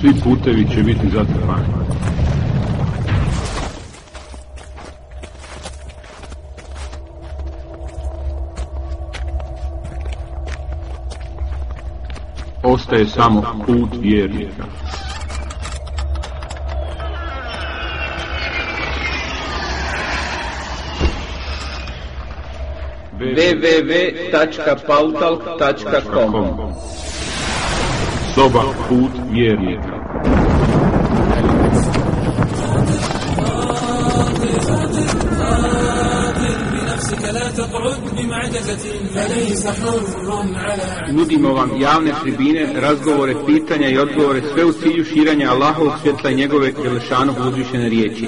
Svi putevi će biti zatrpani. Ostaje samo put vjernika. www.pautalk.com Dobar put vjernika. Nudimo vam javne tribine, razgovore, pitanja i odgovore sve u cilju širanja Allahovog svjetla i njegove Đelešanog uzvišene riječi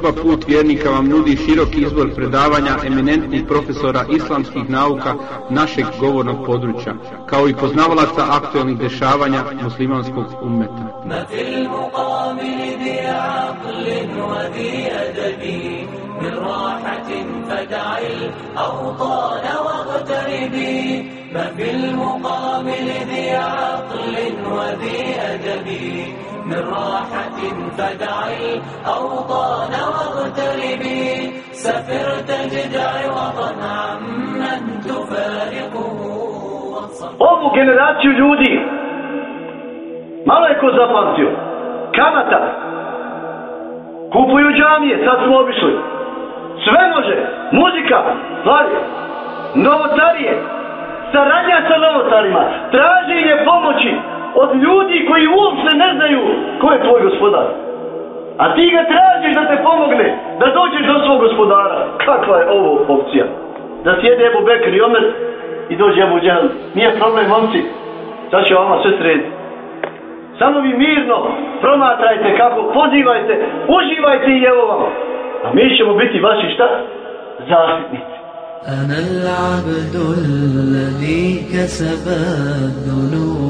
Soba Put vjernika vam nudi širok izbor predavanja eminentnih profesora islamskih nauka našeg govornog područja, kao i poznavalaca aktualnih dešavanja muslimanskog ummeta. ما في المقابل ذي عقل وذي أدب من راحة فدع الأوطان واغتربي ما في المقابل ذي عقل وذي أدب من راحة فدع الأوطان واغتربي سفر تجدع وطن عمن تفارقه واتصل ovu generaciju ljudi malo je ko zapamtio kamata kupuju džamije sad smo obišli sve može muzika stvari novotarije saradnja sa novotarima traženje pomoći od ljudi koji uopšte ne znaju ko je tvoj gospodar a ti ga tražiš da te pomogne da dođeš do svog gospodara kakva je ovo opcija da sjede Ebu Bekr i Omer i dođe Ebu Džehel. Nije problem, momci. Sad će vama sve srediti. Samo vi mirno promatrajte kako, pozivajte, uživajte i evo vam. A mi ćemo biti vaši šta? Zaštitnici. أنا العبد الذي كسب الذنوب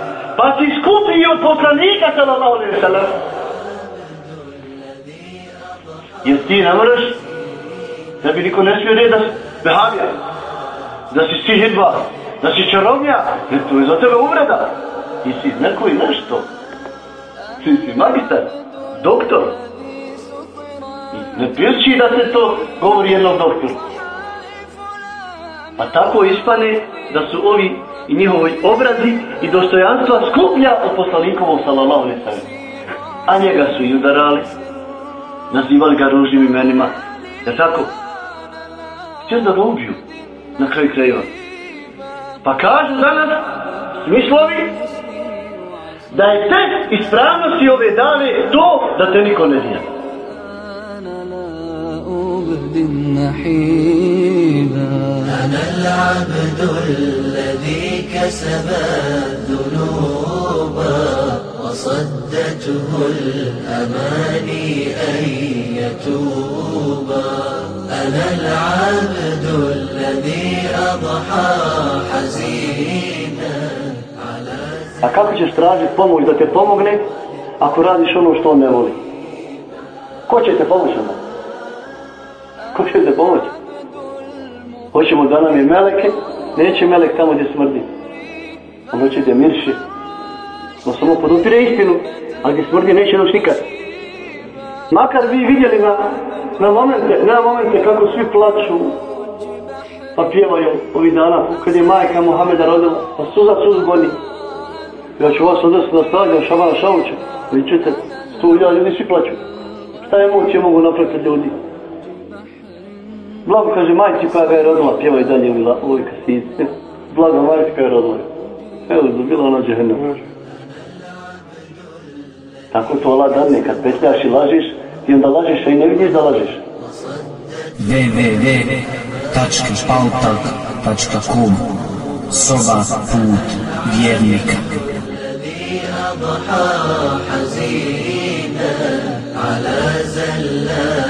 pa si skuplji od poslanika sallallahu alaihi sallam. Jer ti ne moraš, da bi niko ne smio reći da si behavija, da si sihidba, da si čarovnja, jer to je za tebe uvreda. Ti si neko i nešto. Ti si magistar, doktor. Ne pjeći da se to govori jednom doktoru. Pa tako ispane da su ovi i njihovoj obrazi i dostojanstva skuplja od poslanikovom sallallahu alaihi sallam. A njega su i udarali, nazivali ga ružnim imenima. jer tako? Htjeli da ga ubiju na kraju krajeva. Pa kažu danas smislovi da je test ispravnosti ove dane to da te niko ne zna. العبد الذي كسب الذنوب وصدته الأماني أن يتوبا أنا العبد الذي أضحى حزينا A kako ćeš tražiti pomoć da te pomogne ako radiš ono što on ne voli? Ko će te pomoći onda? Ko će te pomoći? Hoćemo da nam je meleke, neće melek tamo gdje smrdi. On hoće gdje mirši. On samo podupire istinu, a gdje smrdi neće doći nikad. Makar vi vidjeli na, na momente, na momente kako svi plaću, pa pjevaju ovih dana, kad je majka Mohameda rodila, pa suza suz goni. Ja ću vas odnosno na stadion Šabana Šavuća. Vi ćete, sto ljudi svi plaću. Šta je moće mogu napraviti ljudi? Blago kaže majci koja ga je rodila, pjeva i dalje u la- u ovoj kasici. Blago majci koja je rodila. Evo, dobila ona džehennem. Tako to Allah dadne, kad petljaš i lažiš, ti onda lažiš, a i ne vidiš da lažiš. www.pautalk.com www.soba.com Soba put vjernika الذي أضحى حزينا على زلاته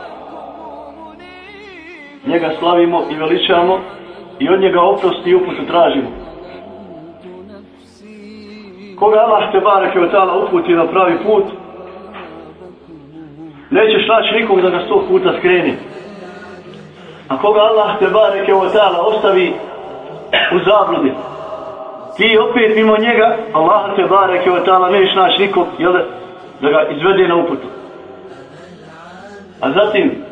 Njega slavimo i veličamo i od njega oprosti i uputu tražimo. Koga Allah te barake od tala uputi na pravi put, nećeš naći nikog da ga sto puta skreni. A koga Allah te bareke od tala ostavi u zabludi, ti opet mimo njega, Allah te bareke od tala nećeš naći nikog, jel da, da ga izvede na uputu. A zatim,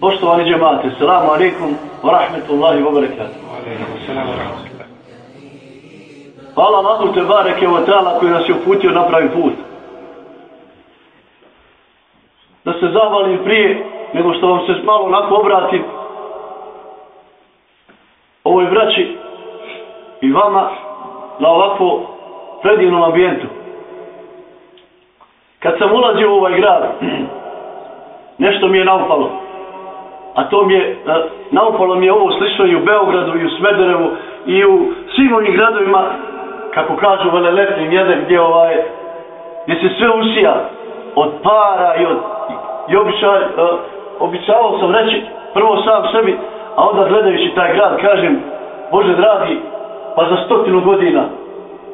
poštovani džemate, salamu alaikum wa rahmetullahi wa barakatuh. Hvala Allahu te bareke o ta'ala koji nas je uputio na pravi put. Da se zahvalim prije nego što vam se malo onako obratim ovoj braći i vama na ovakvo predivnom ambijentu. Kad sam ulazio u ovaj grad, nešto mi je naupalo. A to mi je, e, naopalo mi je ovo slično i u Beogradu, i u Smederevu, i u svim ovim gradovima, kako kažu velelepnim jedan gdje ovaj, gdje se sve usija od para i od i običaj, e, običavao sam reći prvo sam sebi, a onda gledajući taj grad kažem, Bože dragi, pa za stotinu godina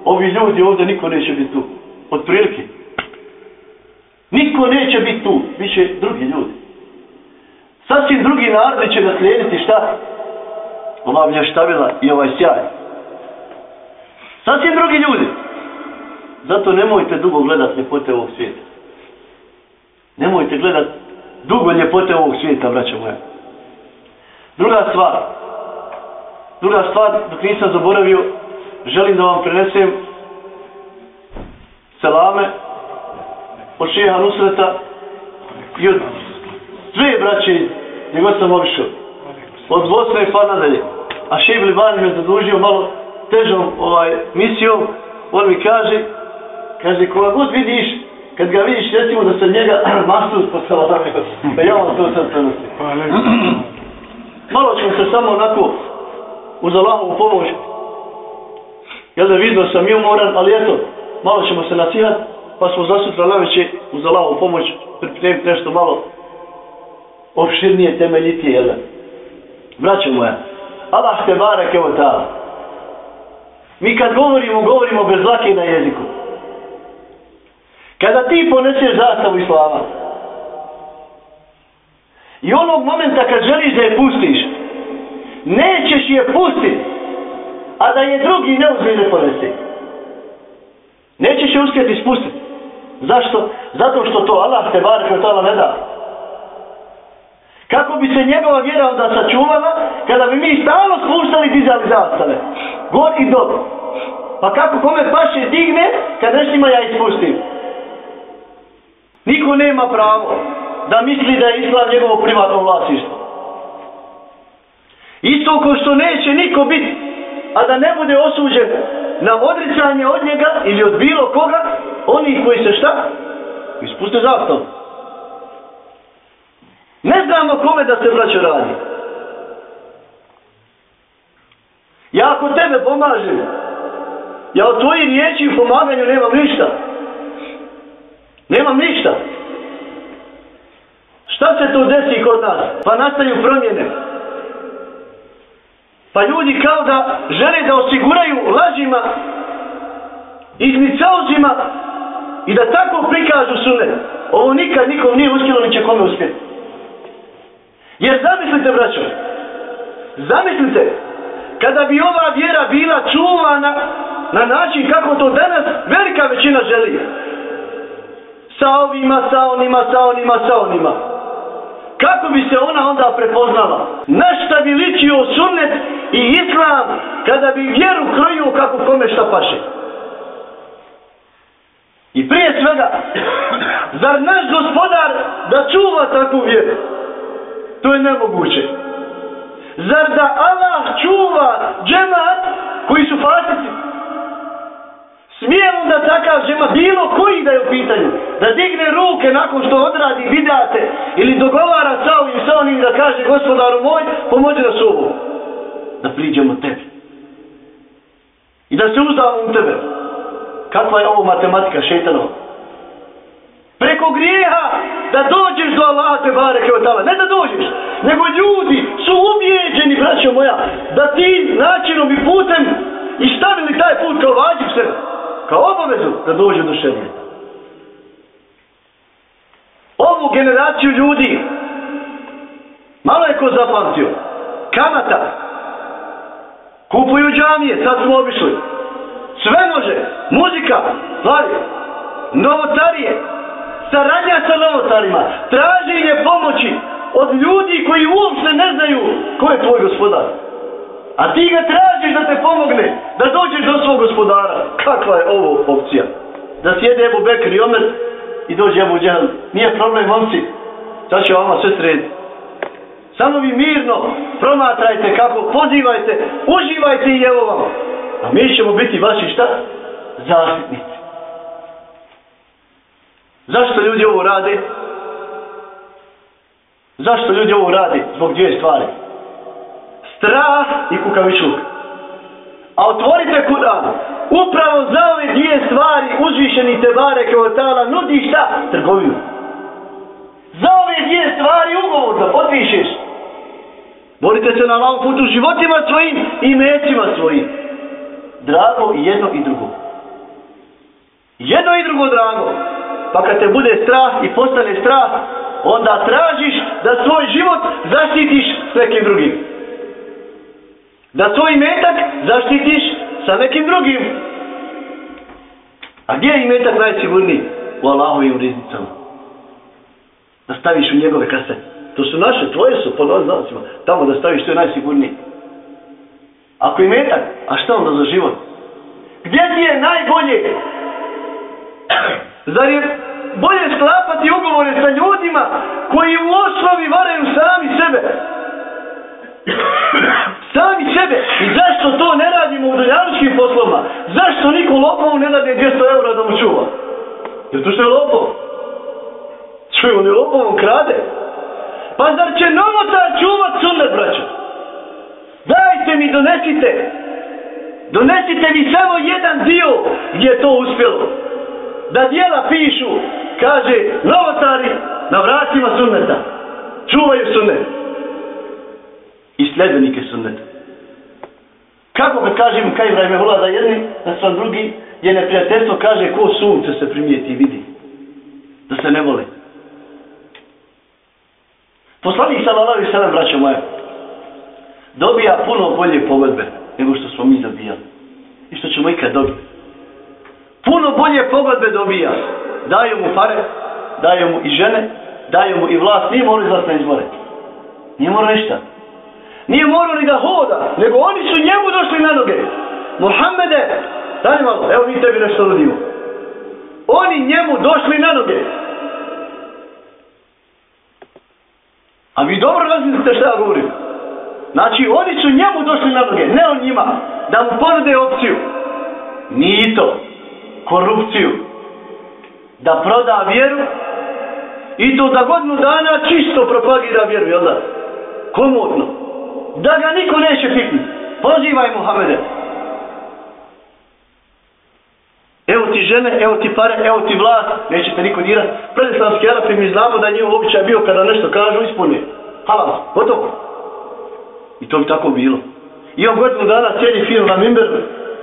ovi ljudi ovdje niko neće biti tu. Od prilike. Niko neće biti tu, više drugi ljudi. Sasvim drugi narodi će naslijediti šta? Ova vlještavila i ovaj sjaj. Sasvim drugi ljudi. Zato nemojte dugo gledat ljepote ovog svijeta. Nemojte gledat dugo ljepote ovog svijeta, braća moja. Druga stvar. Druga stvar, dok nisam zaboravio, želim da vam prenesem selame od šeha Nusreta i od sve braće gdje god sam obišao. Od Bosne pa nadalje. A šeha Liban me zadužio malo težom ovaj, misijom. On mi kaže, kaže, koga god vidiš, kad ga vidiš, recimo da se njega masu selame, da ja vam to sad prenosim. Malo ćemo se samo onako uz Allahovu pomoć. Jel da vidio sam i umoran, ali eto, malo ćemo se nasihat, pa smo zasutra na veće uz Allahovu pomoć pripremiti nešto malo opširnije, temeljitije, jel da? Braćo moja, Allah te barek evo ta. Mi kad govorimo, govorimo bez lake na jeziku. Kada ti poneseš zastavu Islama, i onog momenta kad želiš da je pustiš, nećeš je pustiti, a da je drugi ne uzme ne ponese. Nećeš je uspjeti spustiti. Zašto? Zato što to Allah te barek, evo ta ne da. Kako bi se njegova vjera onda sačuvala kada bi mi stalno spuštali dizali zastave. Gor i dobro. Pa kako kome paše digne kad neštima ja ispustim. Niko nema pravo da misli da je islam njegovo privatno vlasništvo. Isto ko što neće niko biti, a da ne bude osuđen na odricanje od njega ili od bilo koga, oni koji se šta? Ispuste zastavu. Znamo kome da se braćo radi. Ja ako tebe pomažem, ja od tvoji riječi i pomaganju nemam ništa. Nemam ništa. Šta se to desi kod nas? Pa nastaju promjene. Pa ljudi kao da žele da osiguraju lažima, izmicaozima i da tako prikažu sunet. Ovo nikad nikom nije uspjelo, ni će kome uspjeti. Jer zamislite, braćo, zamislite, kada bi ova vjera bila čuvana na način kako to danas velika većina želi. Sa ovima, sa onima, sa onima, sa onima. kako bi se ona onda prepoznala? Na šta bi ličio sunnet i islam kada bi vjeru krojio kako kome šta paše? I prije svega, zar naš gospodar da čuva takvu vjeru? To je nemoguće. Zar da Allah čuva džemat koji su fasici? Smije on da takav džemat, bilo koji da je u pitanju, da digne ruke nakon što odradi vidate ili dogovara sa ovim sa onim da kaže gospodaru moj, pomođi nas ovo. Da priđemo tebi. I da se uzdamo u tebe. Kakva je ovo matematika šetanova? Preko grijeha da dođeš do Allaha te bareke od tala. Ne da dođeš, nego ljudi su ubijeđeni, braćo moja, da ti načinom i putem i stavili taj put kao vađiv sebe, kao obavezu da dođe do šednjeta. Ovu generaciju ljudi malo je ko zapamtio. Kamata. Kupuju džamije, sad smo obišli. Sve može. Muzika, stvari, novotarije, saradnja sa novotarima, traženje pomoći od ljudi koji uopšte ne znaju ko je tvoj gospodar. A ti ga tražiš da te pomogne, da dođeš do svog gospodara. Kakva je ovo opcija? Da sjede Ebu Bekr i Omer i dođe Ebu Džehan. Nije problem, momci. Sad će vama sve srediti. Samo vi mirno promatrajte kako, pozivajte, uživajte i evo vam. A mi ćemo biti vaši šta? Zaštitnici. Zašto ljudi ovo rade? Zašto ljudi ovo rade? Zbog dvije stvari. Strah i kukavičluk. A otvorite Kur'an. Upravo za ove dvije stvari uzvišeni te bare kao tala nudi šta? Trgovinu. Za ove dvije stvari ugovor da potpišeš. Borite se na lavom putu životima svojim i mecima svojim. Drago i jedno i drugo. Jedno i drugo drago. Pa kad te bude strah i postane strah, onda tražiš da svoj život zaštitiš s nekim drugim. Da svoj metak zaštitiš sa nekim drugim. A gdje je imetak najsigurniji? U Allahovim riznicama. Da staviš u njegove kase. To su naše, tvoje su, po nozacima. Tamo da staviš, to je najsigurniji. Ako imetak, a šta onda za život? Gdje ti je najbolje? Zar je bolje sklapati ugovore sa ljudima koji u osnovi varaju sami sebe? Sami sebe. I zašto to ne radimo u doljaničkim poslovima? Zašto niko lopovu ne dade 200 eura da mu čuva? Jer to što je lopov? Čuje, on je lopov, on krade. Pa zar će novotar čuvat sunnet, braćo? Dajte mi, donesite. Donesite mi samo jedan dio gdje je to uspjelo da dijela pišu, kaže, novotari na vratima sunneta. Čuvaju sunnet. I sljedbenike sunneta. Kako kad kažem, kaj vrajme vola da jedni, da sam drugi, je neprijateljstvo, kaže, ko sunce se primijeti i vidi. Da se ne vole. Poslanik sallallahu sada, sallam, braćo moje, dobija puno bolje pogodbe nego što smo mi zabijali. I što ćemo ikad dobiti puno bolje pogodbe dobija. Daju mu pare, daju mu i žene, daju mu i vlast. Nije morao izlaz na izbore. Nije morao ništa. Nije morao ni da hoda, nego oni su njemu došli na noge. Mohamede, daj malo, evo mi tebi nešto nudimo. Oni njemu došli na noge. A vi dobro razmislite šta ja govorim. Znači, oni su njemu došli na noge, ne on njima. Da mu ponude opciju. Nije to korupciju, da proda vjeru i to da godinu dana čisto propagira vjeru, jel da? Komodno. Da ga niko neće pitni. Pozivaj Muhammede. Evo ti žene, evo ti pare, evo ti vlast, nećete niko dirati. Predislamski Arapi mi znamo da njihov običaj bio kada nešto kažu, ispunje. Halal, gotovo. I to bi tako bilo. I on godinu dana cijeli film na Mimberu,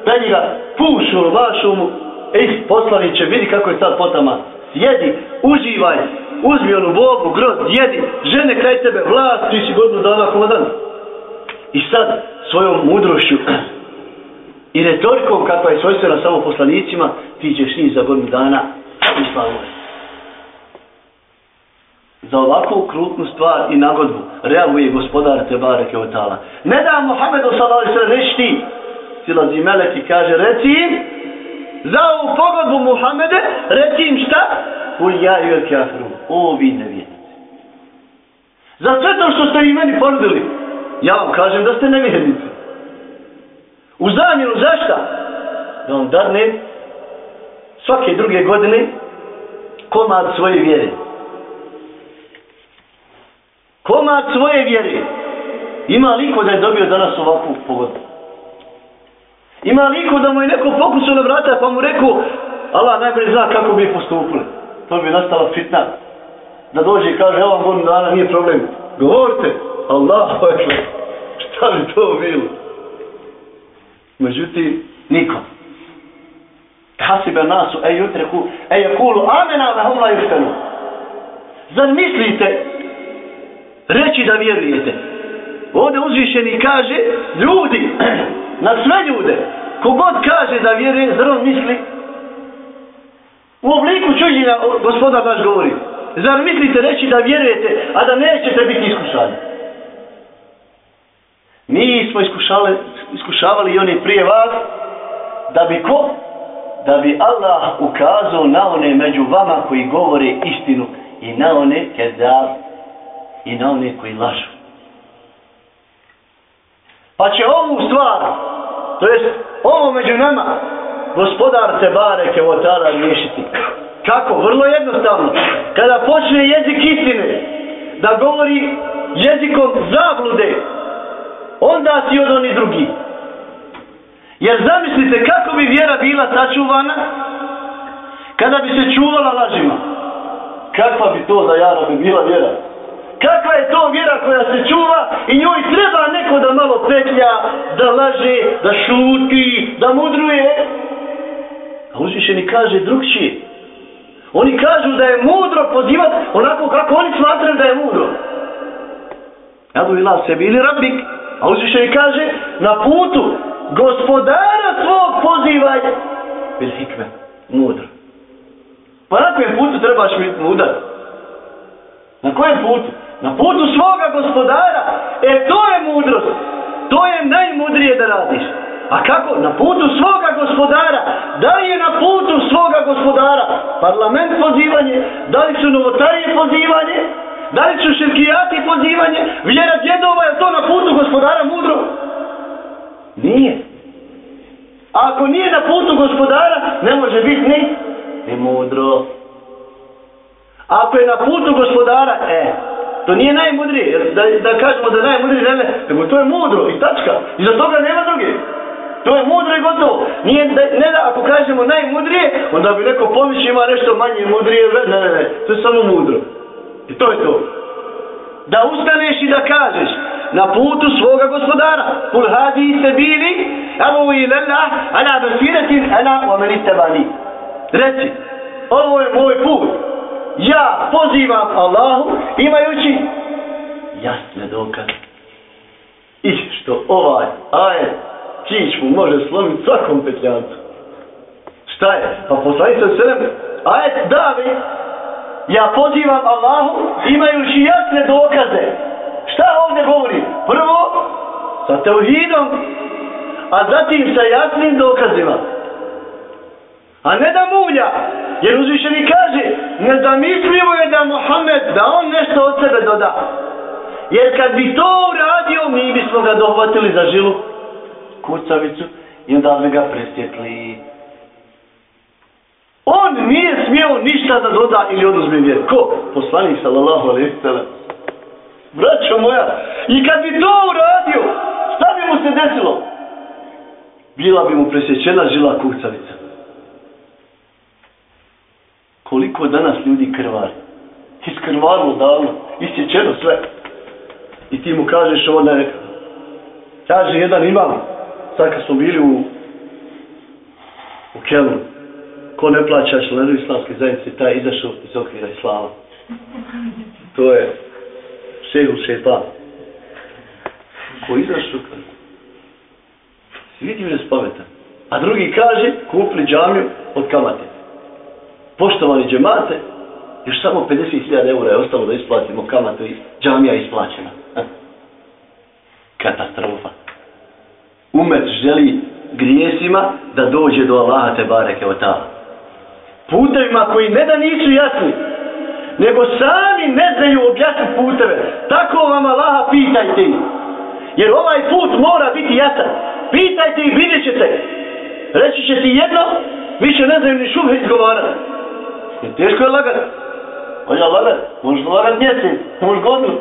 da njega pušu, vašu mu, Ej, poslaniće, vidi kako je sad potama. Sjedi, uživaj, uzmi onu bogu, groz, jedi, žene kraj tebe, vlast, ti si godinu dana komadan. I sad, svojom mudrošću i retorikom kakva je svojstvena samo poslanicima, ti ćeš njih za godinu dana i slavu. za ovakvu krutnu stvar i nagodbu reaguje gospodar Tebare Keotala. Ne da Muhammedu sallallahu alaihi sallam reći ti, silazi melek i kaže, reci za ovu pogodbu Muhammede, reći im šta? Kul ja i veliki afiru, o vi nevjernici. Za sve to što ste i meni ponudili, ja vam kažem da ste nevjernici. U zamjenu za šta? Da vam darne svake druge godine komad svoje vjere. Komad svoje vjere. Ima liko da je dobio danas ovakvu pogodbu? Ima liko da mu je neko pokusio na vrata pa mu rekao Allah najbolje zna kako bi postupili. To bi nastala fitna. Da dođe i kaže, evo vam godinu dana, nije problem. Govorite, Allah, šta bi to bilo? Međutim, nikom. Hasibe nasu, ej jutreku, ej jakulu, amena ve hum la juftanu. Zar mislite reći da vjerujete? Ovdje uzvišeni kaže, ljudi, na sve ljude, kogod kaže da vjeruje, zar on misli? U obliku čuđenja gospoda baš govori. Zar mislite reći da vjerujete, a da nećete biti iskušani? Mi smo iskušali, iskušavali i oni prije vas, da bi ko? Da bi Allah ukazao na one među vama koji govore istinu i na one kezab i na one koji lažu. Pa će ovu stvar, to jest ovo među nama, gospodar se bareke o tada riješiti. Kako? Vrlo jednostavno. Kada počne jezik istine da govori jezikom zablude, onda si od oni drugi. Jer zamislite kako bi vjera bila sačuvana kada bi se čuvala lažima. Kakva bi to za jara bi bila vjera? Kakva je to vjera koja se čuva i njoj treba neko da malo petlja, da laže, da šuti, da mudruje. A uzvišeni kaže drugčije. Oni kažu da je mudro pozivati onako kako oni smatraju da je mudro. Ja ila sebi ili rabik. A uzvišeni kaže na putu gospodara svog pozivaj bil hikme, mudro. Pa na kojem putu trebaš biti mudar? Na kojem putu? Na putu svoga gospodara. E to je mudrost. To je najmudrije da radiš. A kako? Na putu svoga gospodara. Da li je na putu svoga gospodara parlament pozivanje? Da li su novotarije pozivanje? Da li su širkijati pozivanje? Vjera djedova je to na putu gospodara mudro? Nije. A ako nije na putu gospodara, ne može biti ni, ni mudro. Ako je na putu gospodara, e, to nije najmudrije. Da, da kažemo da najmudrije, žene, nego to je mudro i tačka. I za toga nema druge. To je mudro i gotovo. Nije, da, ne da, ako kažemo najmudrije, onda bi neko pomići ima nešto manje mudrije. Ne, ne, ne, to je samo mudro. I to je to. Da ustaneš i da kažeš na putu svoga gospodara. Kul hadi se bili, evo i lella, ana besiretin, ana wa meni tebani. Reci, ovo je moj put. Ja pozivam Allahu imajući jasne dokaze. I što ovaj ajet čić mu može slomiti svakom petljancu. Šta je? Pa poslanica selem, ajet davi, ja pozivam Allahu imajući jasne dokaze. Šta ovdje govori? Prvo, sa teuhidom, a zatim sa jasnim dokazima. A ne da mulja, jer uzvišeni kaže, ne da je da Mohamed, da on nešto od sebe doda. Jer kad bi to uradio, mi bismo ga dohvatili za žilu kucavicu i onda bi ga presjetli. On nije smio ništa da doda ili oduzme vjer. Ko? Poslanik sallallahu alaihi sallam. Braćo moja, i kad bi to uradio, šta bi mu se desilo? Bila bi mu presjećena žila kucavica. Koliko danas ljudi krvari? Iskrvarilo davno, isjećeno sve. I ti mu kažeš ovo ne rekao. Kaže jedan imam, sad kad smo bili u, u Kelnu, ko ne plaća členu islamske zajednice, taj izašao iz okvira islama. To je šehu šepan. Ko izašao, kaže, si vidio je spametan. A drugi kaže, kupli džamiju od kamate. Poštovani džemate, još samo 50.000 eura je ostalo da isplatimo kamatu i džamija je isplaćena. Katastrofa. Umet želi grijesima da dođe do Allaha te bareke o ta'ala. Putevima koji ne da nisu jasni, nego sami ne znaju objasniti puteve. Tako vam Allaha pitajte ih. Jer ovaj put mora biti jasan. Pitajte i vidjet ćete. Reći će ti jedno, više ne znaju ni šube izgovarati. Jer teško je lagat. On je lagat. Možeš lagat mjesec, možeš godinu.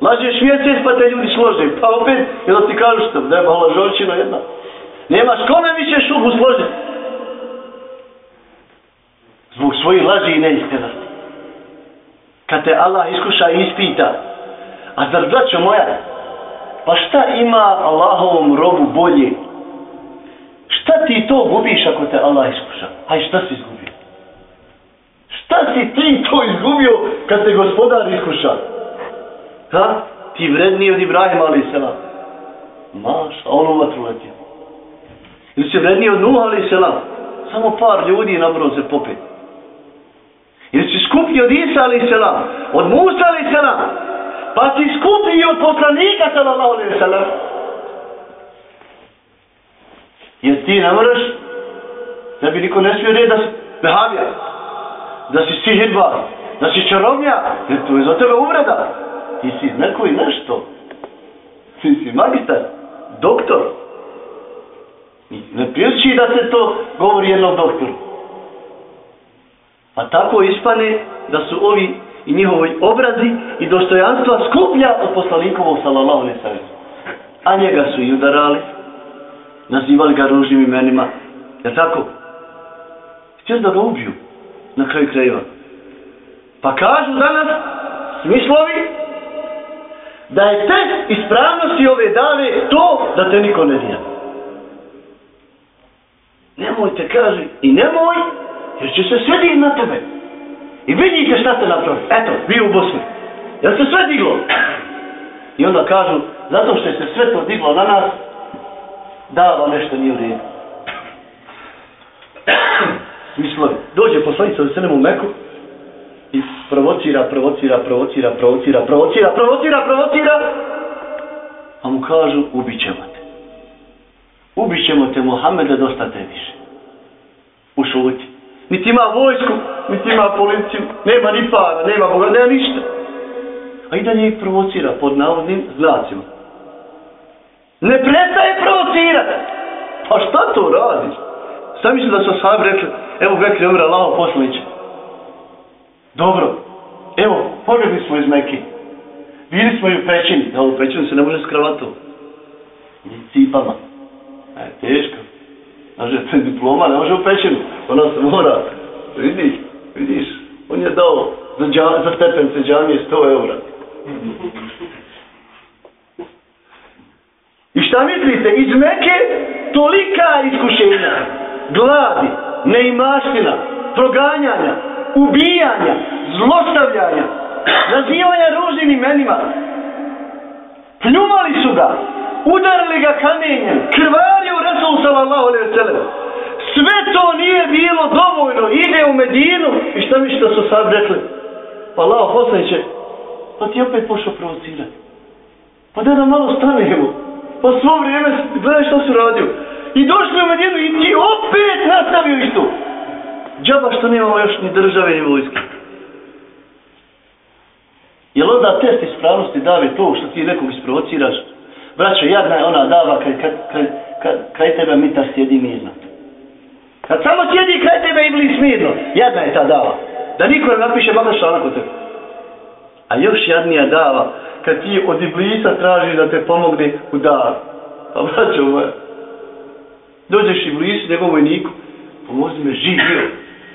Lažeš mjesec pa te ljudi slože. Pa opet, jel ti kažu što, da je malo žočina jedna. Nemaš kome više šubu složiti. Zbog svojih laži i neistinosti. Kad te Allah iskuša i ispita, a zar braćo moja, pa šta ima Allahovom robu bolje? Šta ti to gubiš ako te Allah iskuša? Aj šta si izgubio? Šta si ti to izgubio kad te gospodar iskuša? Ha? Ti vredniji od Ibrahima ali selam. Maš, a on u vatru letio. Ili si vredniji od Nuh ali selam. Samo par ljudi nabrao se popet. Ili si skuplji od Isa ali selam. Od Musa ali selam. Pa si skuplji od poslanika sallallahu alaihi sallam. Jer ti ne moraš da bi niko ne smio reći da si behavija. Da si sihirba. Da si čarovnja. Jer to je za tebe uvreda. Ti si neko i nešto. Ti si magistar. Doktor. Ne prijeći da se to govori jednom doktoru. Pa tako ispane da su ovi i njihovi obrazi i dostojanstva skuplja od poslanikovog sallallahu alaihi sallam. A njega su i udarali, nazivali ga ružnim imenima. jer tako? Htjeli da ga ubiju na kraju krajeva. Pa kažu danas smislovi da je test ispravnosti ove dave to da te niko ne dira. Nemojte, kaže, i nemoj, jer će se sve na tebe. I vidite šta ste napravili. Eto, vi u Bosni. Jel se sve diglo? I onda kažu, zato što je se sve to diglo na nas, da vam nešto nije u redu. Mislovi, dođe poslanica u Selemu u Meku i provocira, provocira, provocira, provocira, provocira, provocira, provocira, a mu kažu, ubit ćemo te. Ubit ćemo te, Mohameda dosta te više. Ušuti niti ima vojsku, niti ima policiju, nema ni para, nema Boga, nema ništa. A i dalje ih provocira pod navodnim znacima. Ne prestaje provocirati. Pa šta to radiš? Šta mislim da su sahabi rekli, evo Bekri umre, lao poslaniće. Dobro, evo, pobjegli smo iz Mekke. Bili smo i u pećini, da u pećini se ne može skravato. Ni cipama. E, teško. Kaže, diploma ne može u pećinu. Ona se mora, vidiš, vidiš, on je dao za, dža, za stepence džamije 100 eura. I šta mislite, iz Mekke tolika iskušenja, gladi, neimaština, proganjanja, ubijanja, zlostavljanja, nazivanja ružnim imenima, pljumali su ga, udarili ga kamenjem, krvario Resul sallallahu alaihi sallam. Sve to nije bilo dovoljno, ide u Medinu i šta mi što su sad rekli? Pa lao poslaniće, pa ti opet pošao provocirati. Pa da da malo stanemo. Pa svo vrijeme, gledaj što su radio. I došli u Medinu i ti opet nastavio isto. Džaba što nemamo još ni države ni vojske. Jel onda test ispravnosti dave to što ti nekog isprovociraš? Braćo, jadna je ona dava kad, kad, kad, kad, kraj tebe mitar sjedi mirno. Kad samo sjedi kraj tebe i blis mirno, jadna je ta dava. Da niko ne napiše makar članak od tebe. A još jadnija dava, kad ti od iblisa traži da te pomogne u davu. Pa braćo moja, dođeš i blisu njegovom vojniku, pomozi me živio.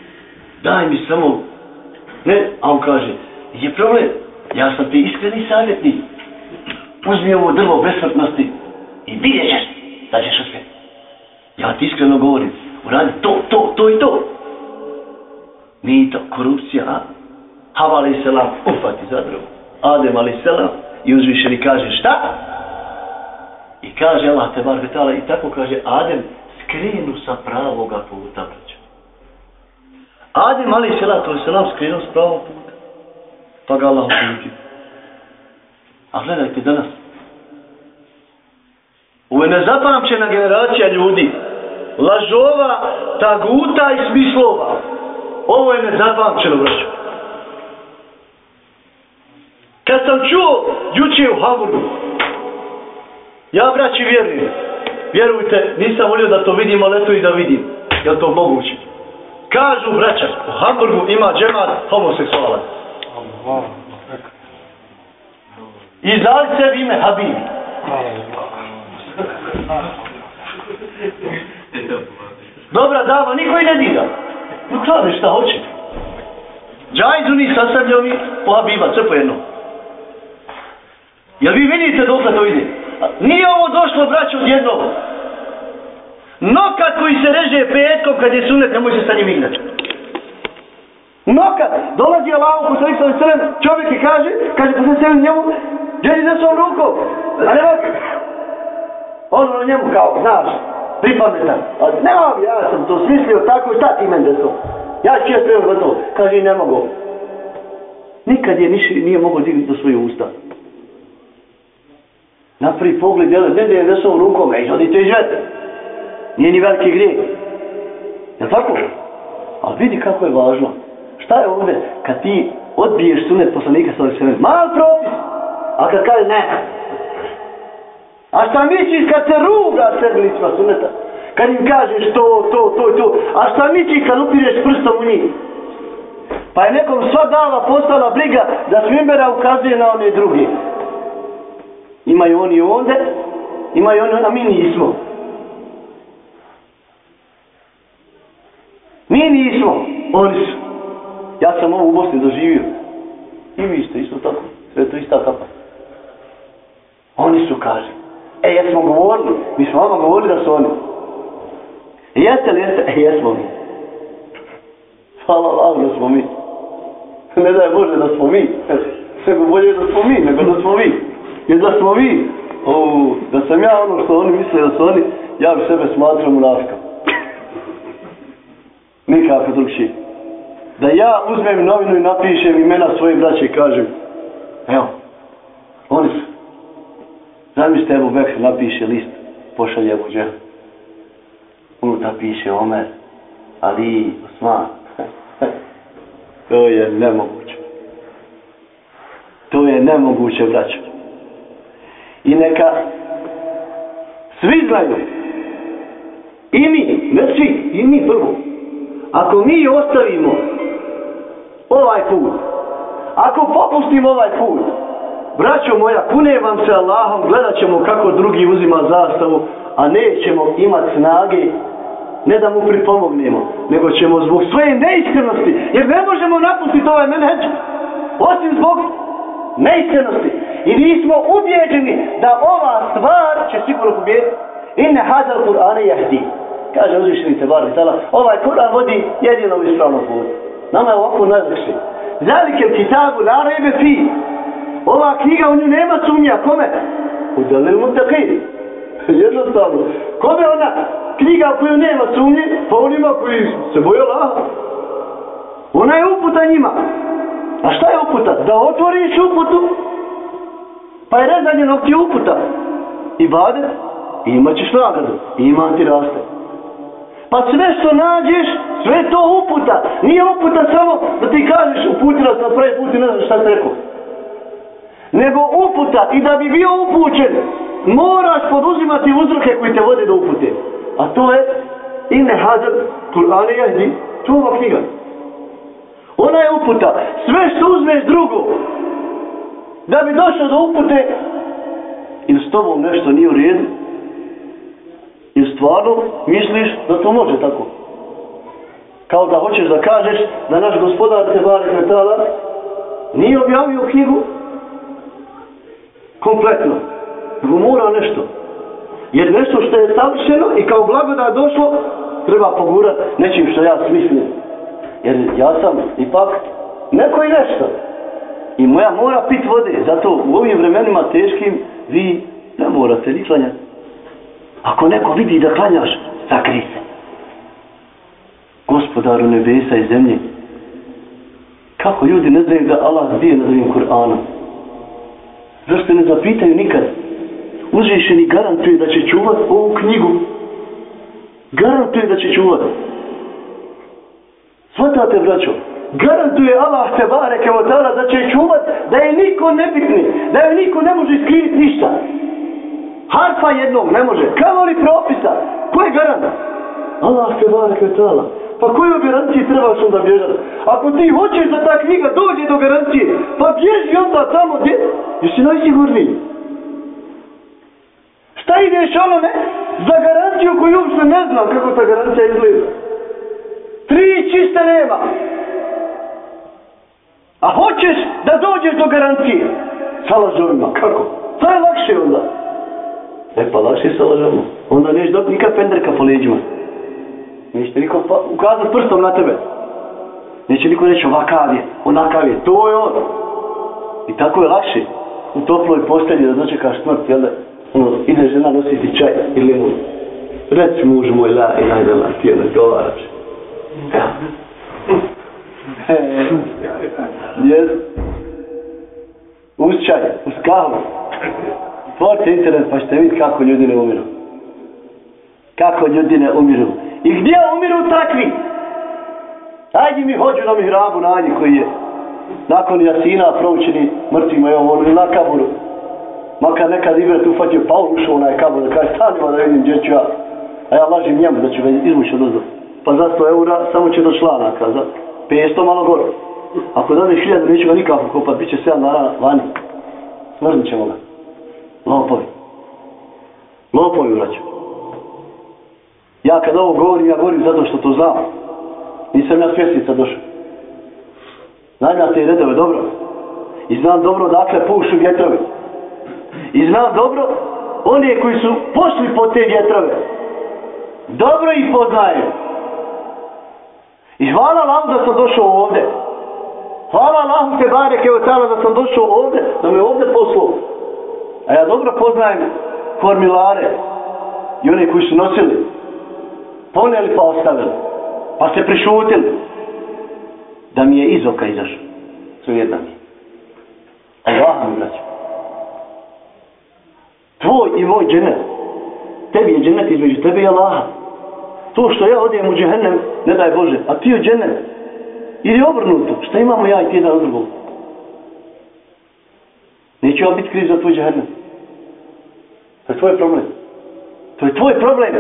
Daj mi samo, ne, a on kaže, je problem, ja sam ti iskreni savjetnik uzmi ovo drvo besmrtnosti i vidjet ćeš da ćeš uspjeti. Ja ti iskreno govorim, uradi to, to, to i to. Mito, korupcija, a? Hava ali selam, ufati za drvo. Adem ali selam i uzvišeni kaže šta? I kaže Allah te bar i tako kaže Adem skrenu sa pravoga puta braćo. Adem ali se to se nam skrenuo s pravog puta. Pa ga Allah uputio. A gledajte danas. Ovo je nezapamćena generacija ljudi. Lažova, taguta i smislova. Ovo je nezapamćeno, braćo. Kad sam čuo juče u Hamburgu, ja braći vjerujem, vjerujte, nisam volio da to vidim, ali eto i da vidim. Je to moguće? Kažu braća, u Hamburgu ima džemat homoseksualan. I dali sebi ime Habibi. Dobra dava, niko i ne dira. No klade šta hoće. Džajzu ni sastavljao mi po Habiba, crpo jedno. Jel vi vidite dok to ide? Nije ovo došlo, braćo, odjednom. Nokat koji se reže petkom kad je sunet, ne može sa njim igrati. Nokat, dolazi Allah u poslanik sa srem, čovjek i kaže, kaže poslanik sa njemu, gdje za svom rukom, a ne mogu. On na njemu kao, znaš, pripametan. A ne mogu, ja sam to smislio tako i šta ti meni to. Ja ću je prema gotovo. Kaže, ne mogu. Nikad je niši, nije mogo dignuti do svoje usta. Na prvi pogled, jel, ne da je vesom rukom, ej, odite i žvete. Nije ni veliki grijeh. Jel tako? Ali vidi kako je važno. Šta je ovdje kad ti odbiješ sunet poslanika sa ovih sveme? Mal propis. A kad kaže ne. A šta misliš kad se ruga sedmilicima suneta? Kad im kažeš to, to, to i to. A šta misliš kad upireš prstom u njih? Pa je nekom sva dava postala briga da svimera ukazuje na one drugi. Imaju oni ovdje, imaju oni, a mi nismo. Mi nismo, oni su. Ja sam ovo u Bosni doživio. I vi ste isto tako. Sve to ista kapa. Oni su, kaže. E, jesmo govorili. Mi smo vama govorili da su oni. Jeste li jeste? E, jesmo mi. Hvala Allah da smo mi. Ne daj Bože da smo mi. Nego bolje da smo mi, nego da smo vi. Jer da smo vi. O, da sam ja ono što oni misle da su oni, ja bi sebe smatrao munafikom nikako drugši. Da ja uzmem novinu i napišem imena svoje braće i kažem, evo, oni su. Zamislite, Ebu Bekr napiše list, pošalje Ebu Džel. Unutra piše Omer, Ali, Osman. to je nemoguće. To je nemoguće, braćo. I neka svi znaju, i mi, ne svi, i mi prvo, ako mi ostavimo ovaj put, ako popustimo ovaj put, braćo moja, kune vam se Allahom, gledat ćemo kako drugi uzima zastavu, a nećemo imati snage, ne da mu pripomognemo, nego ćemo zbog svoje neiskrenosti, jer ne možemo napustiti ovaj menheđ, osim zbog neiskrenosti. I nismo ubjeđeni da ova stvar će sigurno pobjediti. Inne hadal Kur'ane jahdi kaže uzvišeni te bar vitala, ovaj Kur'an vodi jedinom ispravnom putu. Nama je ovako najlakše. Zalike kitabu la rebe fi. Ova knjiga u nju nema sumnja. Kome? U dalil mutaqin. Jednostavno. Kome ona knjiga u koju nema sumnje? Pa onima koji se boje Allaha. Ona je uputa njima. A šta je uputa? Da otvoriš uputu. Pa je rezanje nokti uputa. I bade. I imat ćeš nagradu. I ima ti raste. Pa sve što nađeš, sve to uputa. Nije uputa samo da ti kažeš uputila sam prvi put i ne znaš šta se rekao. Nego uputa i da bi bio upućen, moraš poduzimati uzroke koji te vode do upute. A to je ime Hazar Kur'an i Jahdi, čuva knjiga. Ona je uputa. Sve što uzmeš drugo, da bi došao do upute, ili s tobom nešto nije u redu, ili stvarno misliš da to može tako. Kao da hoćeš da kažeš da naš gospodar Tebare Kretala nije objavio knjigu kompletno. Nego mora nešto. Jer nešto što je savršeno i kao blagoda došlo, treba pogurat nečim što ja smislim. Jer ja sam ipak neko i nešto. I moja mora pit vode. Zato u ovim vremenima teškim vi ne morate ni klanjati. Ako neko vidi da klanjaš, sakri se. gospodaru nebesa i zemlje. Kako ljudi ne znaju da Allah zbije nad ovim Kur'anom? Zašto ne zapitaju nikad? Uzvišeni garantuje da će čuvat ovu knjigu. Garantuje da će čuvat. Svatate, braćo? Garantuje Allah te bareke od tada da će čuvat da je niko nebitni, da je niko ne može iskriviti ništa. Harfa jednog ne može. Kao li propisa? Ko je garant? Allah te bareke od tada. Pa koju garanciji trebaš onda bježati? Ako ti hoćeš da ta knjiga dođe do garancije, pa bježi onda tamo gdje? Jesi najsigurniji? Šta ideš ono ne? Za garanciju koju uopšte ne znam kako ta garancija izgleda. Tri čiste nema. A hoćeš da dođeš do garancije? Sa lažovima. Kako? To je lakše onda. E pa lakše sa lažovima. Onda neš dobiti nikad penderka po leđima. Neće niko pa, ukazat prstom na tebe. Neće niko reći ovakav je, onakav je. To je on. I tako je lakše. U toploj postelji da dočekaš smrt, jel da? Ono, ide žena nositi čaj ili limun. Reci muž moj, la, i najde la, ti je ne govaraš. Jes. Uz čaj, uz kavu. Otvorite internet pa ćete vidjeti kako ljudi ne umiru. Kako ljudi ne umiru. I gdje umiru takvi? Ajde mi hođu na mihrabu nađi koji je nakon jasina proučeni mrtvima evo ovo na kaburu. Makar nekad Ibret ufatio Paul ušao onaj kabur da kaže stanima da vidim gdje ću ja. A ja lažim njemu da ću ga izvući od. Pa za 100 eura samo će do članaka. Za 500 malo gore. Ako dadeš 1000 neću ga nikako kopat. Biće 7 dana vani. Smrznit ćemo ga. Lopovi. Lopovi vraću. Ja kad ovo govorim, ja govorim zato što to znam. Nisam ja svjesnica došao. Znam ja te redove dobro. I znam dobro dakle pušu vjetrovi. I znam dobro one koji su pošli po te vjetrove. Dobro ih poznaju. I hvala Allahu da sam došao ovdje. Hvala Allahu te bareke od tala da sam došao ovdje, da me ovdje poslao. A ja dobro poznajem formulare i one koji su nosili. Pa poneli pa ostavili. Pa se prišutili. Da mi je iz oka izašao. Su jedna mi. Allah mi braću. Tvoj i moj dženet. Tebi je dženet između tebe i Allaha. To što ja odijem u džehennem, ne daj Bože, a ti u dženet. Ili obrnuto, šta imamo ja i ti jedan od drugog? Neću ja biti kriv za tvoj džehennem. To je tvoj problem. To je tvoj problem.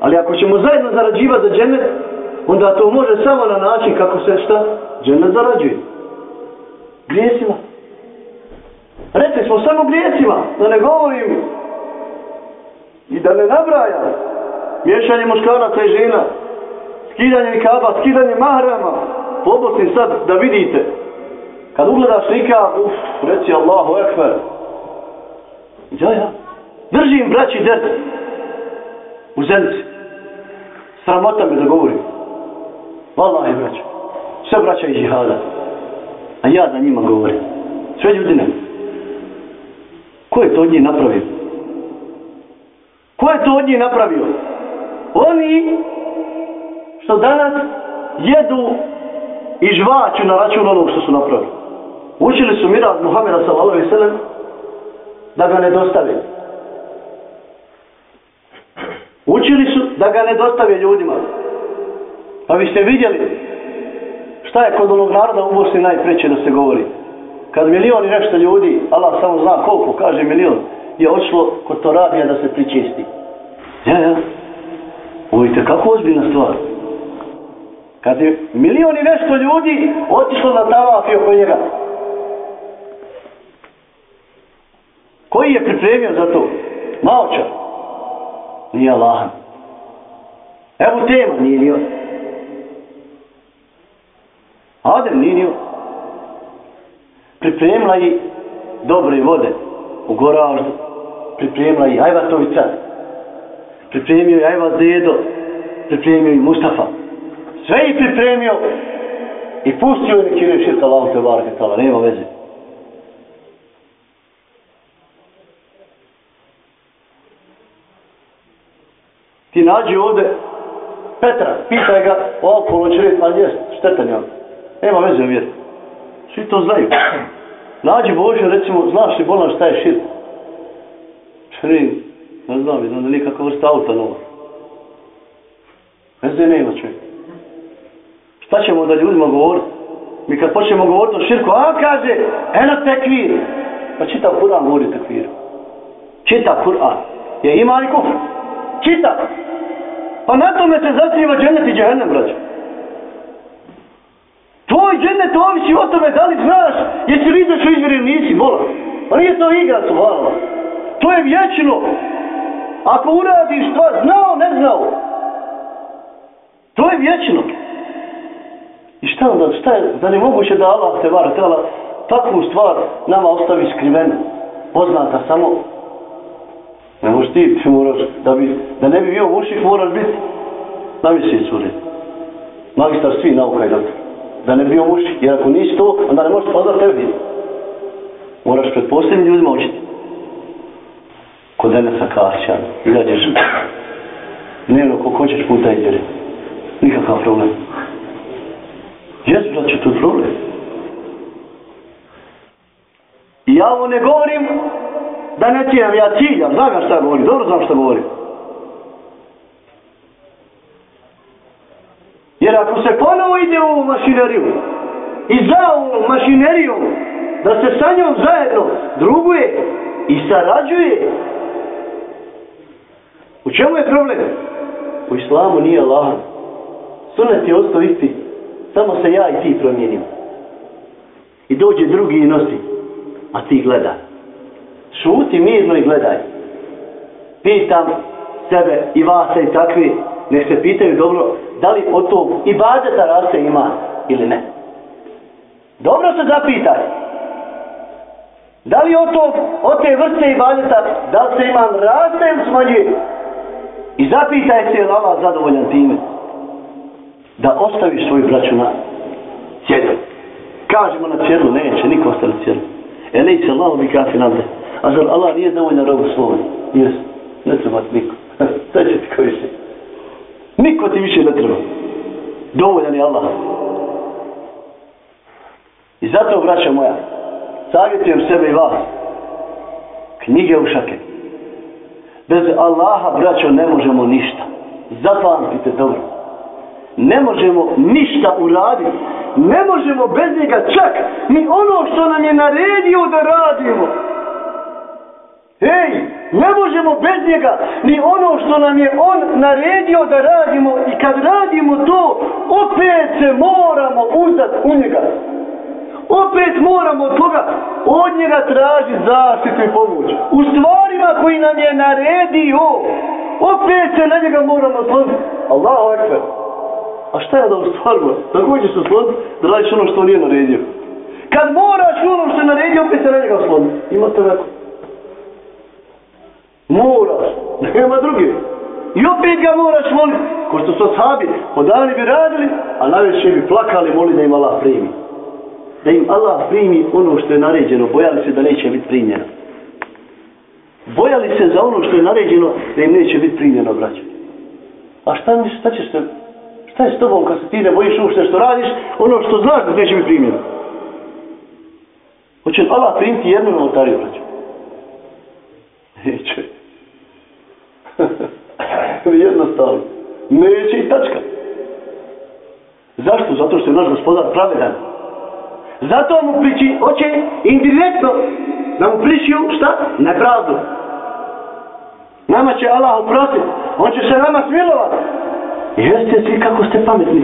Ali ako ćemo zajedno zarađivati za dženet, onda to može samo na način kako se šta dženet zarađuje. Grijesima. Rekli smo samo grijesima, da ne govorim i da ne nabrajam. Miješanje muškaraca i žena, skidanje nikaba, skidanje mahrama. Pobosim sad da vidite. Kad ugledaš nikab, uf, reci Allahu ekber. Ja, ja. Držim braći dert u zemlji. Sramota me da govorim. Wallahi braća. Sve braća i džihada. A ja za njima govorim. Sve ljudine. Ko je to od njih napravio? Ko je to od njih napravio? Oni što danas jedu i žvaću na račun onog što su napravili. Učili su Mirad Muhammeda sallallahu alaihi sallam da ga ne dostave. Učili su da ga ne dostave ljudima. Pa vi ste vidjeli šta je kod onog naroda u Bosni najpreće da se govori. Kad milioni nešto ljudi, Allah samo zna koliko, kaže milion, je odšlo kod to radija da se pričisti. Ja, ja. Ovo je kako ozbiljna stvar. Kad je milioni nešto ljudi otišlo na tavaf i oko njega. Koji je pripremio za to? Maočar. Nije Allah. Evo tema, nije ni on. Adem nije ni on. Pripremila i dobre vode u goraždu. Pripremila i Ajvatovica. Pripremio je Ajva Zedo. Pripremio i Mustafa. Sve je pripremio i pustio je neki reći širka Allahu te barke tala. Nema veze. Ti nađi ovde Petra, pitaj ga, okolo će reći, pa jest, štetan je on. Nema veze vjer. Svi to znaju. Nađi Bože, recimo, znaš li bolan šta je širk? Šrin, ne znam, vidim da nije kakva vrsta auta nova. Veze nema čovjek. Šta ćemo da ljudima govoriti? Mi kad počnemo govoriti o širku, a kaže, eno tekvir. Pa čita Kur'an govori tekviru. Čita Kur'an. Je ima li kufr? Čita. Pa na tome se zasniva džennet i džehennem, braće. Tvoj džennet ovisi o tome da li znaš jesi li izašao izvjer ili nisi, vola. Pa nije to igra, su hvala. To je vječno. Ako uradiš to, znao, ne znao. To je vječno. I šta onda, šta je, da ne moguće da Allah te var tela, takvu stvar nama ostavi skrivenu, poznata samo Ne možeš ti, ti moraš, da, bi, da ne bi bio mušik, moraš biti na mjesecu ured. Magistar svi nauka i da Da ne bi bio mušik, jer ako nisi to, onda ne možeš poznat tebi. Moraš pred posljednim ljudima učiti. Kod Denesa Kasića, izađeš dnevno ko hoćeš puta izdjeri. Nikakav problem. Jesu da će tu problem. I ja ovo ne govorim da ne tijem ja ciljam, znam ja šta govorim, dobro znam šta govorim. Jer ako se ponovo ide u ovu mašineriju i za ovu mašineriju da se sa njom zajedno druguje i sarađuje, u čemu je problem? U islamu nije Allah. Sunet je ostao isti, samo se ja i ti promijenimo. I dođe drugi i nosi, a ti gledaj. Šuti mirno i gledaj. Pitam sebe i vas i takvi, nek se pitaju dobro, da li od tog i bazeta raste ima ili ne. Dobro se zapitaj. Da li od tog, od te vrste i bazeta, da li se imam raste ili smanjuje? I zapitaj se je li Allah zadovoljan time. Da ostaviš svoju braću na cjedlu. Kažemo na cjedlu, neće niko ostali cjedlu. E neće Allah bi kafi nam da. A zar Allah nije dovoljno robu svoj? Jes. Ne treba ti niko. Sve će ti koristi. Niko ti više ne treba. Dovoljan je Allah. I zato, braća moja, savjetujem sebe i vas. Knjige u šake. Bez Allaha, braćo, ne možemo ništa. Zapamtite dobro. Ne možemo ništa uraditi. Ne možemo bez njega čak ni ono što nam je naredio da radimo. Ej, ne možemo bez njega ni ono što nam je on naredio da radimo i kad radimo to, opet se moramo uzat u njega. Opet moramo od toga od njega traži zaštitu i pomoć. U stvarima koji nam je naredio, opet se na njega moramo sloniti. Allahu ekber. A šta je da u stvarima? Tako ćeš se sloniti da radiš ono što nije naredio. Kad moraš ono što je naredio, opet se na njega sloniti. Ima to neko. Moraš. Nema druge. I opet ga moraš moliti. Ko što su sahabi, po bi radili, a najveće bi plakali, moli da im Allah primi. Da im Allah primi ono što je naređeno, bojali se da neće biti primljeno. Bojali se za ono što je naređeno, da im neće biti primljeno, braće. A šta misliš, šta ćeš se, šta je s tobom kad se ti ne bojiš ušte što radiš, ono što znaš da neće biti primljeno? Hoće Allah primiti jednu notariju, braće? Neće. Jednostavno. Neće i tačka. Zašto? Zato što je naš gospodar pravedan. Zato mu priči, hoće indirektno da mu pričiju šta? Nepravdu. Nama će Allah oprostiti. On će se nama smilovat. Jeste svi kako ste pametni.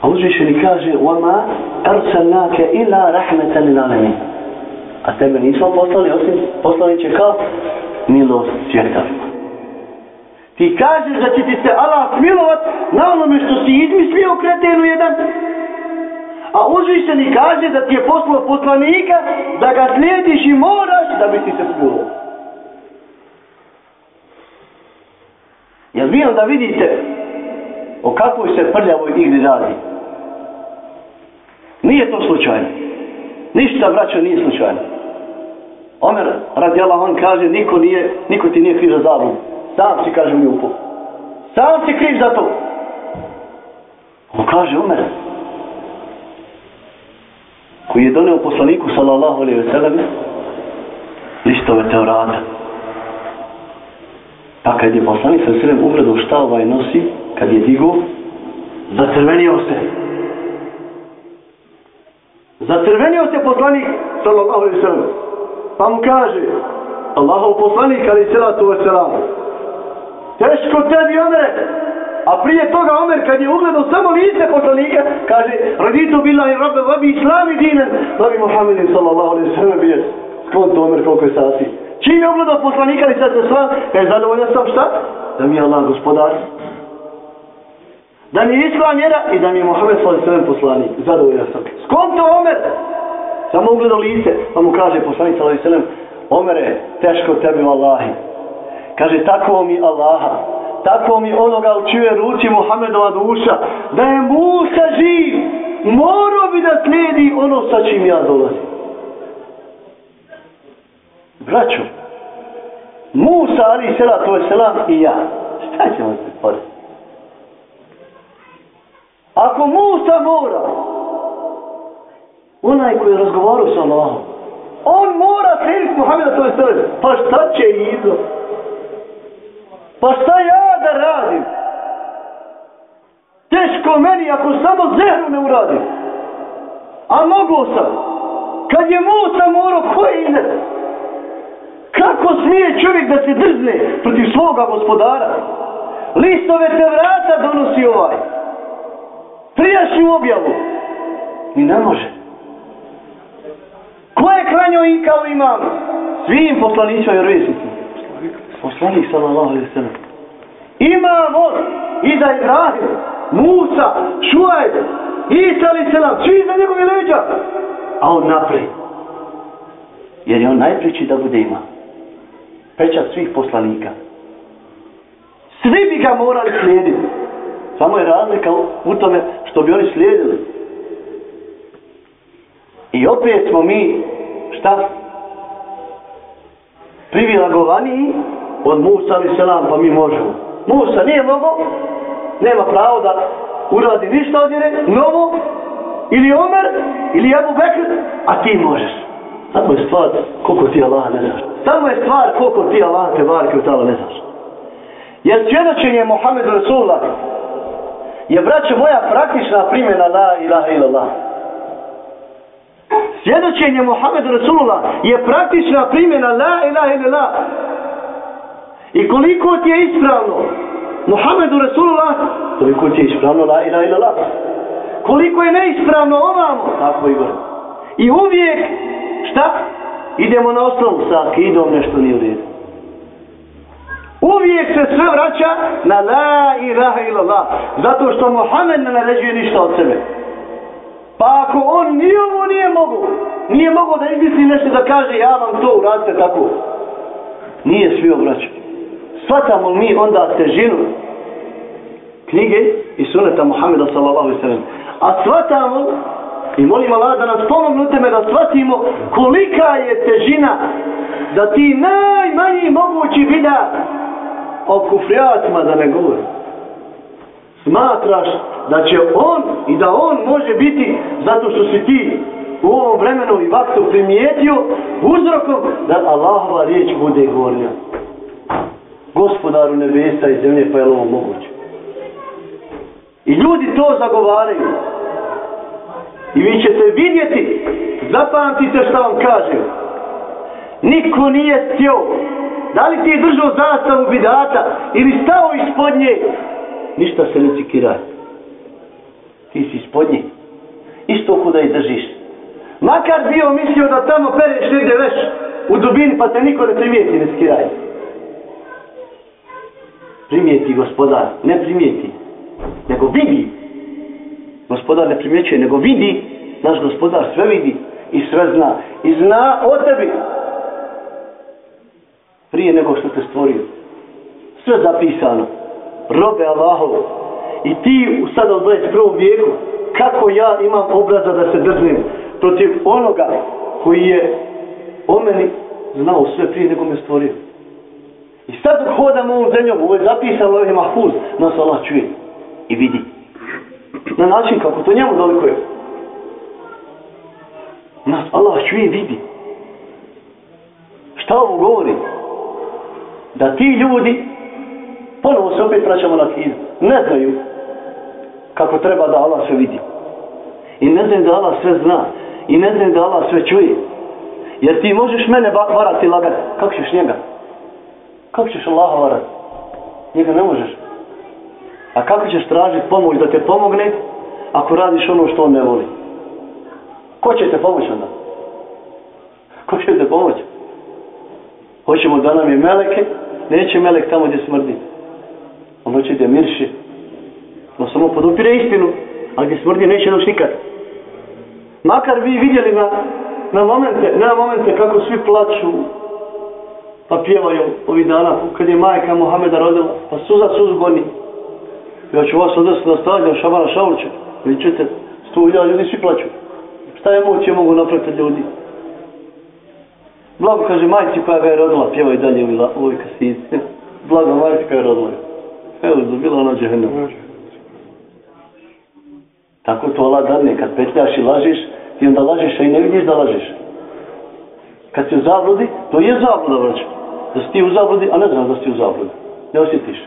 A uzvišeni kaže وَمَا أَرْسَلْنَاكَ إِلَّا رَحْمَةً لِلْعَلَمِينَ A tebe nismo poslali osim poslaniće kao milost svjetovima. Ti kažeš da će ti se Allah smilovat na onome što si izmislio kretenu jedan. A uzvišteni kaže da ti je poslao poslanika da ga slijediš i moraš da bi ti se spulo. Jel vi onda vidite o kakvoj se prljavoj igri radi? Nije to slučajno. Ništa, braćo, nije slučajno. Omer, radi Allah, on kaže, niko, nije, niko ti nije kriv za zabludu. Sam si, kaže mi upo. Sam si kriv za to. On kaže Omer, koji je donio poslaniku sallallahu alaihi wa sallam listove Teorata. Pa kad je poslanik sa sredem ugledao šta ovaj nosi, kad je digo, zacrvenio se. Zacrvenio se poslanik sallallahu alaihi wa sallam. Pa mu kaže, Allahov poslanik alaihi salatu wa sallam, teško tebi Omere, A prije toga Omer kad je ugledao samo lice poslanika, kaže Raditu billahi rabbe vabi islami dinen, vabi Muhammedin sallallahu alaihi sallam bije. Sklon to Omer koliko je sati. Čim je ugledao poslanika ali sad se sva, je zadovoljan sam šta? Da mi je Allah gospodar. Da mi je islam vjera i da mi je Muhammed sallallahu alaihi sallam poslanik. Zadovoljan sam. Sklon to Omer. Samo ugledao lice, pa mu kaže poslanik sallallahu alaihi sallam, Omere, teško tebi Allahi. Kaže, tako mi Allaha tako mi onoga u čuje ruci Muhammedova duša, da je Musa živ, morao bi da slijedi ono sa čim ja dolazim. Braćo, Musa, ali sela, to je selam i ja. Šta ćemo se poriti? Ako Musa mora, onaj koji je razgovarao sa Allahom, on mora slijediti Muhammeda, to je selam. Pa šta će izo? Pa šta ja da radim? Teško meni ako samo zehru ne uradim. A mogu sam. Kad je Musa morao, ko je ide? Kako smije čovjek da se drzne protiv svoga gospodara? Listove te vrata donosi ovaj. Prijašnju objavu. I ne može. Ko je kranio i kao imam? Svim poslanicima i resnicima. Poslanik sallallahu alaihi sallam. Imamo da Ibrahim, Musa, Šuajb, Isa alaihi sallam, svi za njegove leđa. A on naprijed. Jer je on najpriči da bude ima. Pečat svih poslanika. Svi bi ga morali slijediti. Samo je razlika u tome što bi oni slijedili. I opet smo mi, šta? Privilagovaniji od Musa ali selam pa mi možemo. Musa nije mogo, nema pravo da uradi ništa od njene, novo, ili Omer, ili Abu Bekr, a ti možeš. Samo je stvar koliko ti Allah ne znaš. Samo je stvar koliko ti Allah te varke u tala ne znaš. Jer svjedočenje Mohamedu Rasulullah je, braćo moja, praktična primjena la ilaha illallah. Svjedočenje Mohamedu Rasulullah je praktična primjena la ilaha illallah. I koliko ti je ispravno Muhammedu Rasulullah, koliko ti je ispravno la ilaha illallah. Koliko je neispravno ovamo, tako i gore. I uvijek, šta? Idemo na osnovu sa akidom, nešto nije u redu. Uvijek se sve vraća na la ilaha illallah. Zato što Muhammed ne naređuje ništa od sebe. Pa ako on ni ovo nije mogu, nije mogu da izmisli nešto da kaže ja vam to uradite tako. Nije svi obraćati shvatamo mi onda težinu knjige i suneta Muhammeda sallallahu sallam. A shvatamo i molim Allah da nas pomognu teme da shvatimo kolika je težina da ti najmanji mogući vida o kufrijatima da ne govori. Smatraš da će on i da on može biti zato što si ti u ovom vremenu i vaktu primijetio uzrokom da Allahova riječ bude gornja gospodaru nebesa i zemlje, pa je li ovo moguće? I ljudi to zagovaraju. I vi ćete vidjeti, zapamtite što vam kažem. Niko nije htio. Da li ti je držao zastavu bidata ili stao ispod nje? Ništa se ne cikiraj. Ti si ispod nje. Isto kuda i držiš. Makar bio mislio da tamo pereš negdje veš u dubini pa te niko ne primijeti, ne skiraj primijeti gospodar, ne primijeti, nego vidi. Gospodar ne primjećuje, nego vidi, naš gospodar sve vidi i sve zna. I zna o tebi. Prije nego što te stvorio. Sve zapisano. Robe Allahovo. I ti sada u 21. vijeku, kako ja imam obraza da se drznim protiv onoga koji je o meni znao sve prije nego me stvorio. I sad dok hodamo ovom zemljom, ovo je zapisano, ovo je mahfuz, nas Allah čuje i vidi. Na način kako to njemu dolikuje. Nas Allah čuje i vidi. Šta ovo govori? Da ti ljudi, ponovo se opet vraćamo na kizu, ne znaju kako treba da Allah sve vidi. I ne znaju da Allah sve zna. I ne znaju da Allah sve čuje. Jer ti možeš mene varati i lagati. Kako ćeš njega? Kako ćeš Allaha varati? Njega ne možeš. A kako ćeš tražiti pomoć da te pomogne ako radiš ono što on ne voli? Ko će te pomoći onda? Ko će te pomoći? Hoćemo da nam je meleke, neće melek tamo gdje smrdi. On hoće gdje mirši. On samo podupire istinu, a gdje smrdi neće doći nikad. Makar vi vidjeli na, na momente, na momente kako svi plaću, pa pjevaju ovih dana, kad je majka Mohameda rodila, pa suza suz goni. Ja ću vas odnositi na stadion Šabana Šavuća. Vi ćete, sto hiljada ljudi svi plaću. Šta je mogu napraviti ljudi? Blago kaže majci koja ga je rodila, pjeva i dalje u ovoj kasici. Blago majci koja je rodila. Evo, zabila ona džehennem. Tako to Allah dadne, kad petljaš i lažeš, ti onda lažeš, a i ne vidiš da lažeš. Kad se zabludi, to je zabluda, vrać. Da si ti u zabludi, a ne znaš da si u zabludi. Ne osjetiš.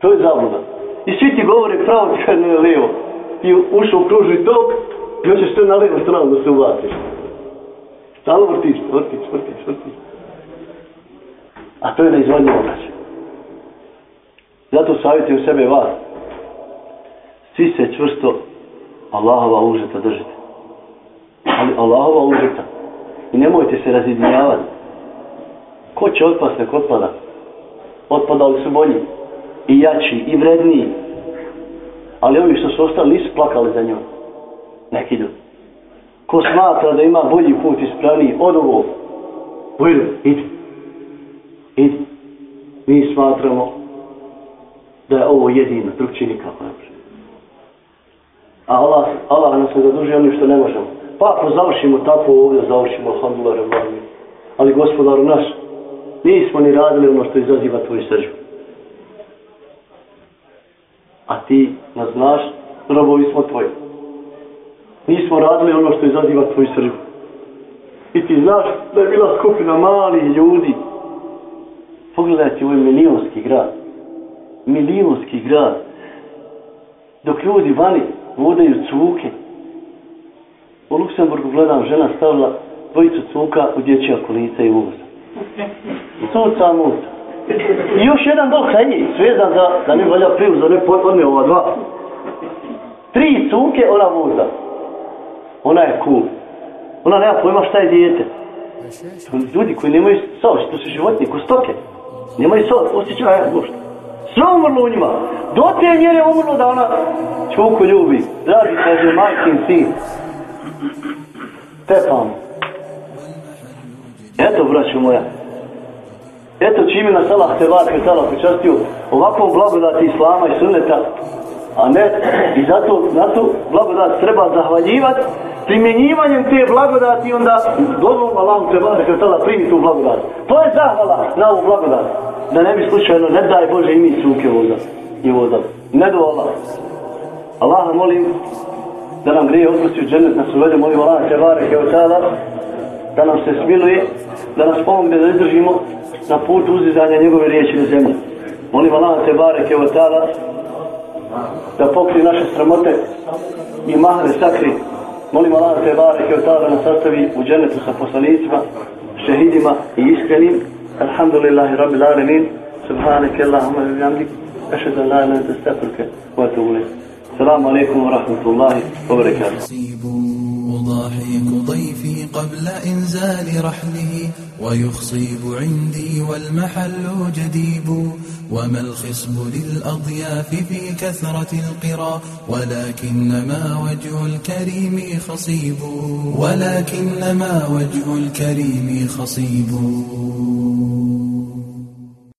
To je zabluda. I svi ti govore pravo, ti kad ne je lijevo. Ti ušao u kružni tok, i hoćeš sve na lijevu stranu da se ubaciš. Stalno vrtiš, vrtiš, vrtiš, vrtiš. A to je neizvodnje obraća. Zato savjetujem sebe vas. Svi se čvrsto Allahova užeta držite. Ali Allahova užeta. I nemojte se razjedinjavati. Ko će otpast nek otpada? Otpadali su bolji. I jači, i vredniji. Ali ovi što su ostali nisu plakali za njom. Nek idu. Ko smatra da ima bolji put ispravniji od ovog. Bujdu, idu. Idu. Mi smatramo da je ovo jedino, drugčiji nikako ne može. A Allah, Allah nas ne zadužuje onim što ne možemo. Pa ako završimo tako ovdje, završimo, alhamdulillah. Ali gospodaru naš, nismo ni radili ono što izaziva tvoju sržbu. A ti nas znaš, robovi smo tvoji. Nismo radili ono što izaziva tvoju sržbu. I ti znaš da je bila skupina malih ljudi. Pogledajte, ovo je milijonski grad. Milijonski grad. Dok ljudi vani vodaju cuke. U Luksemburgu gledam žena stavila dvojicu cuka u dječja kolica i uvoza. Cuca muta. I još jedan dok sa svezan za, da ne valja priju, za ne podne ova dva. Tri cuke ona voza. Ona je kum. Ona nema pojma šta je dijete. Ljudi koji nemaju savjest, to su životinje, ko stoke. Nemaju savjest, osjećaja, možda. Sve umrlo u njima. Do te mjere umrlo da ona čuku ljubi. Dragi, kaže, majkin sin. Tepam. Eto, braću moja. Eto čime nas Allah te varke kretala pričastio ovakvom blagodati Islama i sunneta. A ne, i zato na to blagodat treba zahvaljivati primjenjivanjem te blagodati onda dobrom Allahom te varke kretala primi tu blagodat. To je zahvala na ovu blagodat da ne bi slučajno, ne daj Bože i mi suke voda. I voda. Ne do Allah. Allaha molim da nam grije odpusti u džennet nas uvede, molim Allah te varke kao da nam se smiluje, da nas pomogne da izdržimo na put uzizanja njegove riječi na zemlji. Molim Allah te vare kao tada, da pokri naše sramote i mahne sakri. Molim Allah te vare kao tada da nas sastavi u džennetu sa poslanicima, šehidima i iskrenim. الحمد لله رب العالمين سبحانك اللهم وبحمدك أشهد أن لا إله إلا أنت أستغفرك وأتوب إليك السلام عليكم ورحمة الله وبركاته أضاحيك ضيفي قبل إنزال رحله ويخصيب عندي والمحل جديب. وما الخصب للأضياف في كثرة القرى ولكنما وجه الكريم خصيب. ولكنما وجه الكريم خصيب.